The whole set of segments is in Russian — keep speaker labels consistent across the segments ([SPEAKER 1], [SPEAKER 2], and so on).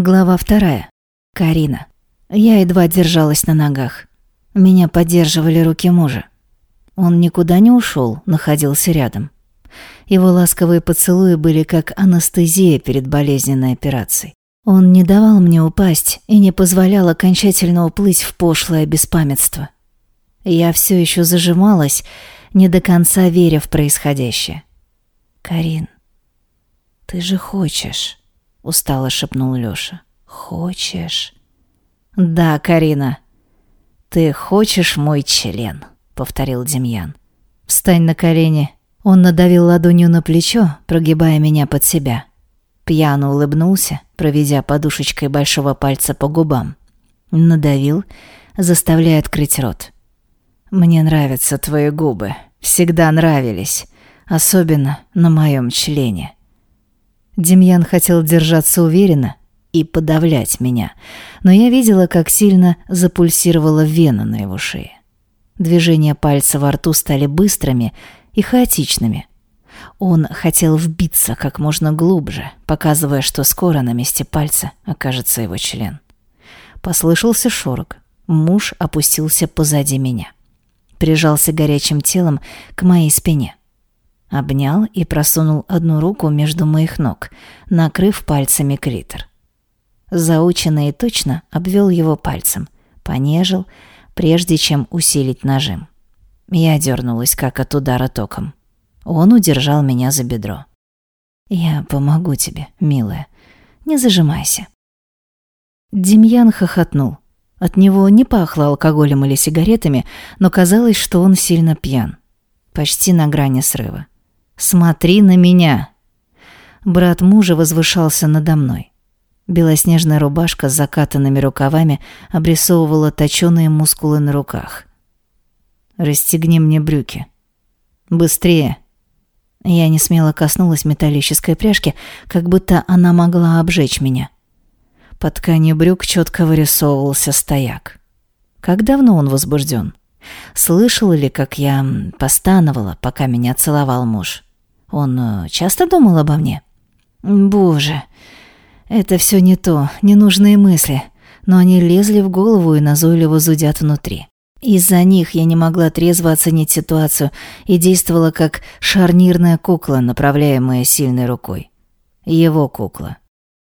[SPEAKER 1] Глава вторая. Карина. Я едва держалась на ногах. Меня поддерживали руки мужа. Он никуда не ушел, находился рядом. Его ласковые поцелуи были как анестезия перед болезненной операцией. Он не давал мне упасть и не позволял окончательно уплыть в пошлое беспамятство. Я все еще зажималась, не до конца веря в происходящее. «Карин, ты же хочешь...» устало шепнул Лёша. Хочешь? Да, Карина. Ты хочешь мой член? повторил Демьян. Встань на колени. Он надавил ладонью на плечо, прогибая меня под себя. Пьяно улыбнулся, проведя подушечкой большого пальца по губам. Надавил, заставляя открыть рот. «Мне нравятся твои губы. Всегда нравились. Особенно на моем члене». Демьян хотел держаться уверенно и подавлять меня, но я видела, как сильно запульсировала вена на его шее. Движения пальца во рту стали быстрыми и хаотичными. Он хотел вбиться как можно глубже, показывая, что скоро на месте пальца окажется его член. Послышался шорох. Муж опустился позади меня. Прижался горячим телом к моей спине. Обнял и просунул одну руку между моих ног, накрыв пальцами клитор. Заученно и точно обвел его пальцем, понежил, прежде чем усилить нажим. Я дернулась, как от удара током. Он удержал меня за бедро. «Я помогу тебе, милая. Не зажимайся». Демьян хохотнул. От него не пахло алкоголем или сигаретами, но казалось, что он сильно пьян. Почти на грани срыва. Смотри на меня!» Брат мужа возвышался надо мной. Белоснежная рубашка с закатанными рукавами обрисовывала точёные мускулы на руках. «Расстегни мне брюки. Быстрее!» Я не смело коснулась металлической пряжки, как будто она могла обжечь меня. Под тканью брюк четко вырисовывался стояк. Как давно он возбужден? Слышал ли, как я постановала, пока меня целовал муж? Он э, часто думал обо мне? Боже, это все не то, ненужные мысли, но они лезли в голову и назойливо зудят внутри. Из-за них я не могла трезво оценить ситуацию и действовала как шарнирная кукла, направляемая сильной рукой. Его кукла.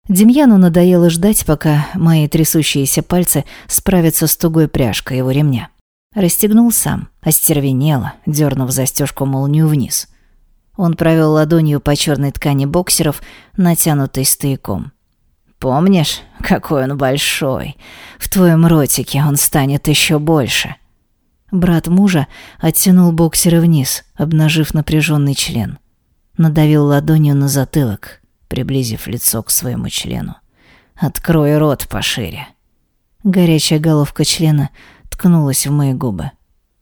[SPEAKER 1] Демьяну надоело ждать, пока мои трясущиеся пальцы справятся с тугой пряжкой его ремня. Расстегнул сам, остервенело, дернув застежку молнию вниз. Он провел ладонью по черной ткани боксеров, натянутой стояком. «Помнишь, какой он большой? В твоем ротике он станет еще больше». Брат мужа оттянул боксеры вниз, обнажив напряженный член. Надавил ладонью на затылок, приблизив лицо к своему члену. «Открой рот пошире». Горячая головка члена ткнулась в мои губы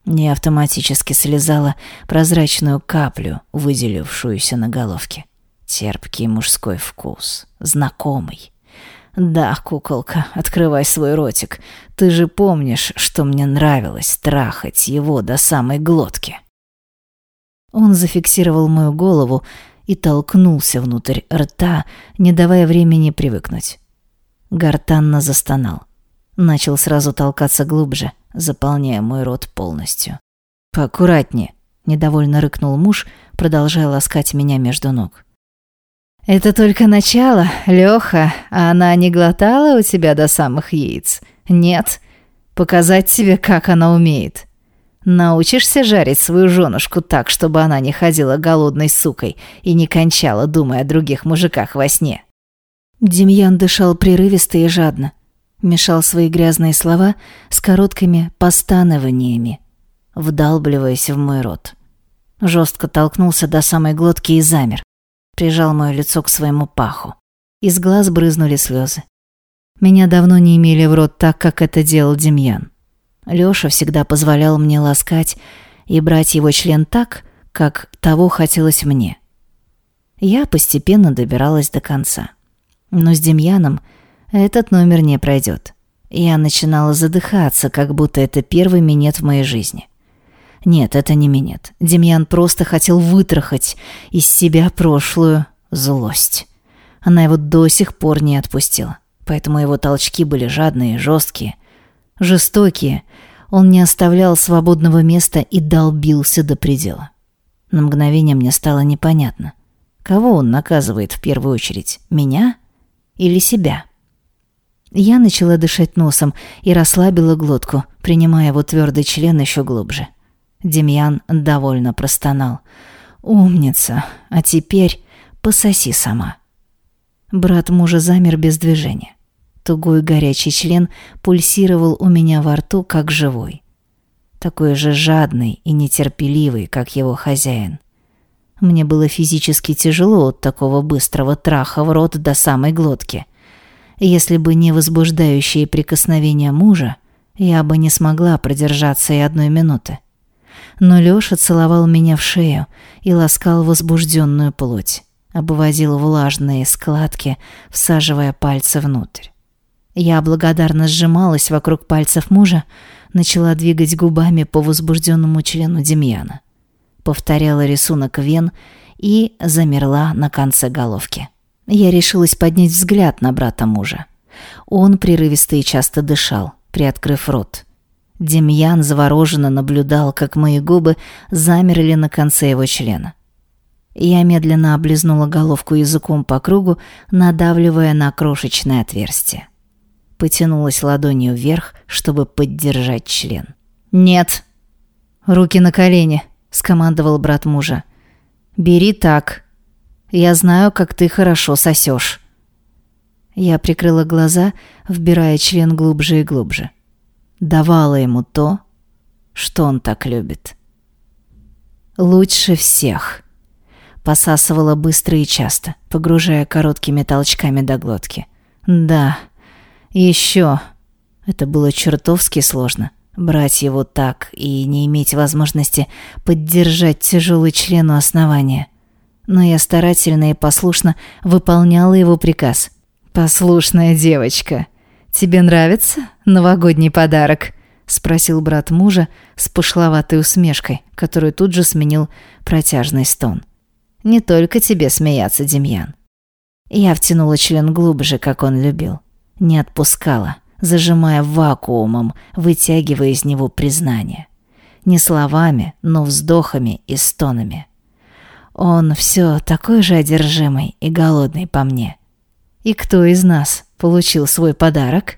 [SPEAKER 1] не автоматически слезала прозрачную каплю, выделившуюся на головке. Терпкий мужской вкус, знакомый. «Да, куколка, открывай свой ротик. Ты же помнишь, что мне нравилось трахать его до самой глотки». Он зафиксировал мою голову и толкнулся внутрь рта, не давая времени привыкнуть. Гортанно застонал. Начал сразу толкаться глубже, заполняя мой рот полностью. «Поаккуратнее», — недовольно рыкнул муж, продолжая ласкать меня между ног. «Это только начало, Лёха, а она не глотала у тебя до самых яиц? Нет? Показать тебе, как она умеет. Научишься жарить свою женушку так, чтобы она не ходила голодной сукой и не кончала, думая о других мужиках во сне?» Демьян дышал прерывисто и жадно мешал свои грязные слова с короткими постанованиями, вдалбливаясь в мой рот. Жестко толкнулся до самой глотки и замер. Прижал мое лицо к своему паху. Из глаз брызнули слезы. Меня давно не имели в рот так, как это делал Демьян. Лёша всегда позволял мне ласкать и брать его член так, как того хотелось мне. Я постепенно добиралась до конца. Но с Демьяном этот номер не пройдет. Я начинала задыхаться, как будто это первый минет в моей жизни. Нет, это не минет. Демьян просто хотел вытрахать из себя прошлую злость. Она его до сих пор не отпустила. поэтому его толчки были жадные, жесткие, жестокие. Он не оставлял свободного места и долбился до предела. На мгновение мне стало непонятно, кого он наказывает в первую очередь, меня или себя? Я начала дышать носом и расслабила глотку, принимая его твердый член еще глубже. Демьян довольно простонал. «Умница, а теперь пососи сама». Брат мужа замер без движения. Тугой горячий член пульсировал у меня во рту, как живой. Такой же жадный и нетерпеливый, как его хозяин. Мне было физически тяжело от такого быстрого траха в рот до самой глотки. Если бы не возбуждающие прикосновения мужа, я бы не смогла продержаться и одной минуты. Но Лёша целовал меня в шею и ласкал возбужденную плоть, обводил влажные складки, всаживая пальцы внутрь. Я благодарно сжималась вокруг пальцев мужа, начала двигать губами по возбужденному члену Демьяна. Повторяла рисунок вен и замерла на конце головки. Я решилась поднять взгляд на брата мужа. Он прерывисто и часто дышал, приоткрыв рот. Демьян завороженно наблюдал, как мои губы замерли на конце его члена. Я медленно облизнула головку языком по кругу, надавливая на крошечное отверстие. Потянулась ладонью вверх, чтобы поддержать член. «Нет!» «Руки на колени!» — скомандовал брат мужа. «Бери так!» Я знаю, как ты хорошо сосешь». Я прикрыла глаза, вбирая член глубже и глубже. Давала ему то, что он так любит. «Лучше всех». Посасывала быстро и часто, погружая короткими толчками до глотки. «Да, еще». Это было чертовски сложно. Брать его так и не иметь возможности поддержать тяжелый член у основания но я старательно и послушно выполняла его приказ. «Послушная девочка, тебе нравится новогодний подарок?» — спросил брат мужа с пошловатой усмешкой, которую тут же сменил протяжный стон. «Не только тебе смеяться, Демьян». Я втянула член глубже, как он любил. Не отпускала, зажимая вакуумом, вытягивая из него признание. Не словами, но вздохами и стонами. Он все такой же одержимый и голодный по мне. И кто из нас получил свой подарок?